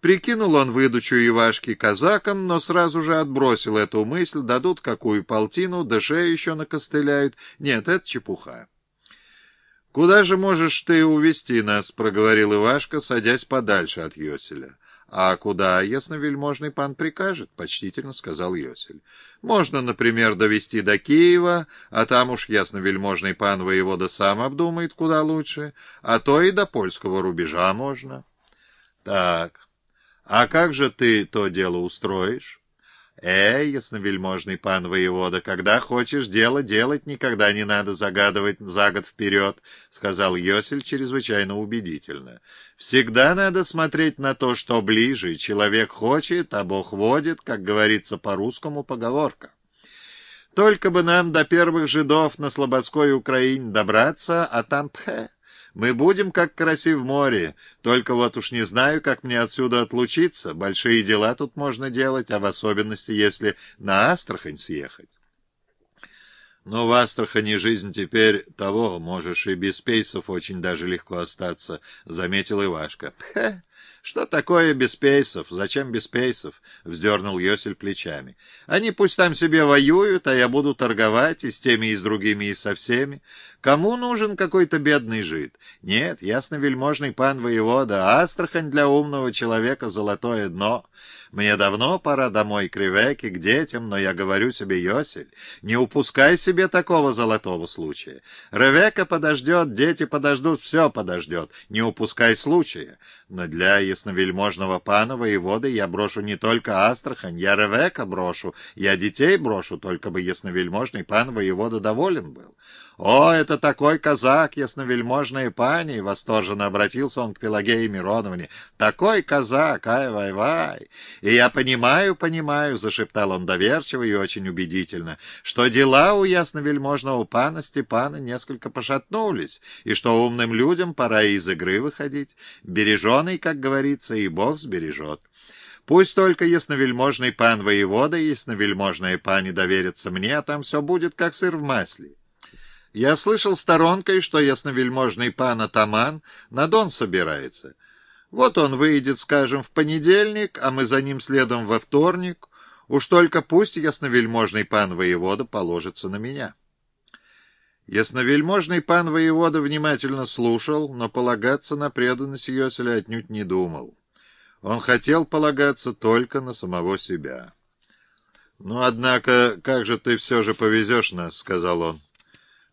Прикинул он выдачу Ивашки казакам, но сразу же отбросил эту мысль, дадут какую полтину, да шею еще накостыляют. Нет, это чепуха. «Куда же можешь ты увести нас?» — проговорил Ивашка, садясь подальше от Йоселя. «А куда ясновельможный пан прикажет?» — почтительно сказал Йосель. «Можно, например, довести до Киева, а там уж ясновельможный пан воевода сам обдумает, куда лучше, а то и до польского рубежа можно». «Так, а как же ты то дело устроишь?» «Эй, ясновельможный пан воевода, когда хочешь дело делать, никогда не надо загадывать за год вперед», — сказал Йосель чрезвычайно убедительно. «Всегда надо смотреть на то, что ближе. Человек хочет, а Бог водит, как говорится по-русскому поговорка. Только бы нам до первых жидов на Слободской Украине добраться, а там пхе». Мы будем как караси в море, только вот уж не знаю, как мне отсюда отлучиться. Большие дела тут можно делать, а в особенности, если на Астрахань съехать. Но в Астрахани жизнь теперь того, можешь и без пейсов очень даже легко остаться, — заметил Ивашка. — что такое без пейсов? Зачем без пейсов? — вздернул Йосель плечами. — Они пусть там себе воюют, а я буду торговать и с теми, и с другими, и со всеми. Кому нужен какой-то бедный жид? Нет, ясно вельможный пан воевода, Астрахань для умного человека — золотое дно. Мне давно пора домой к Ревеке, к детям, но я говорю себе, Йосель, не упускай себе такого золотого случая. Ревека подождет, дети подождут, все подождет, не упускай случая. Но для ясновельможного пана воеводы я брошу не только Астрахань, я Ревека брошу, я детей брошу, только бы ясновельможный пан воевода доволен был. «О, это такой казак, ясновельможная пани!» — восторженно обратился он к Пелагее Мироновне. «Такой казак! Ай-вай-вай!» «И я понимаю, понимаю!» — зашептал он доверчиво и очень убедительно, «что дела у ясновельможного пана Степана несколько пошатнулись, и что умным людям пора из игры выходить. Береженый, как говорится, и Бог сбережет». Пусть только ясновельможный пан воевода и ясновельможная пани доверятся мне, а там все будет как сыр в масле. Я слышал сторонкой, что ясновельможный пан Атаман на Дон собирается. Вот он выйдет, скажем, в понедельник, а мы за ним следом во вторник. Уж только пусть ясновельможный пан воевода положится на меня. Ясновельможный пан воевода внимательно слушал, но полагаться на преданность Йоселя отнюдь не думал. Он хотел полагаться только на самого себя. — Ну, однако, как же ты все же повезешь нас, — сказал он.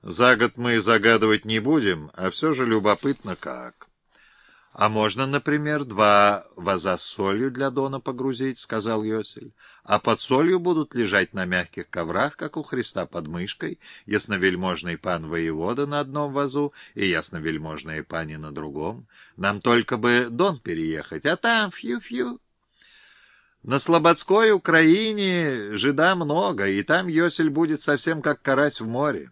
За год мы загадывать не будем, а все же любопытно как. — А можно, например, два ваза с солью для Дона погрузить, — сказал Йосель. — А под солью будут лежать на мягких коврах, как у Христа под мышкой, ясновельможный пан воевода на одном вазу и ясновельможная пани на другом. Нам только бы Дон переехать, а там фью-фью. На Слободской Украине жида много, и там Йосель будет совсем как карась в море.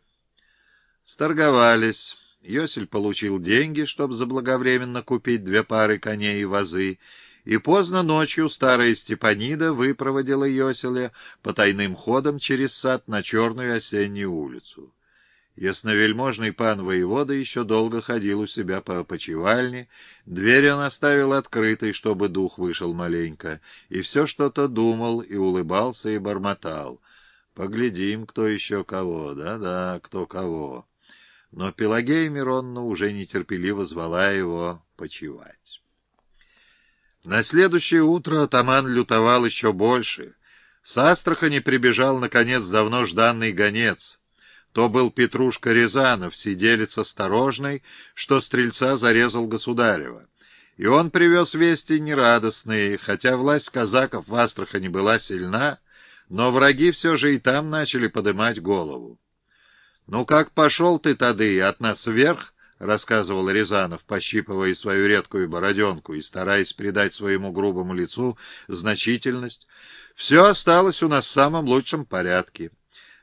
Сторговались. Йосель получил деньги, чтобы заблаговременно купить две пары коней и вазы, и поздно ночью старая Степанида выпроводила Йоселя по тайным ходам через сад на черную осеннюю улицу. Ясновельможный пан воевода еще долго ходил у себя по опочивальне, дверь он оставил открытой, чтобы дух вышел маленько, и все что-то думал, и улыбался, и бормотал. «Поглядим, кто еще кого, да-да, кто кого» но Пелагея Миронна уже нетерпеливо звала его почевать. На следующее утро атаман лютовал еще больше. С Астрахани прибежал, наконец, давно жданный гонец. То был Петрушка Рязанов, сиделец осторожный, что стрельца зарезал государева. И он привез вести нерадостные, хотя власть казаков в Астрахани была сильна, но враги все же и там начали подымать голову. «Ну как пошел ты тады от нас вверх?» — рассказывал Рязанов, пощипывая свою редкую бороденку и стараясь придать своему грубому лицу значительность. «Все осталось у нас в самом лучшем порядке».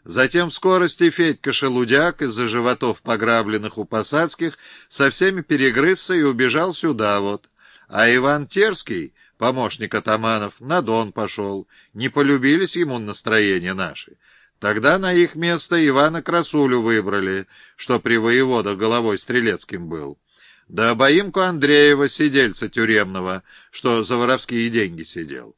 Затем в скорости Федька Шелудяк из-за животов, пограбленных у посадских, со всеми перегрызся и убежал сюда вот. А Иван Терский, помощник атаманов, на Дон пошел. Не полюбились ему настроения наши. Тогда на их место Ивана Красулю выбрали, что при воеводах головой Стрелецким был. Да обоимку Андреева, сидельца тюремного, что за воровские деньги сидел.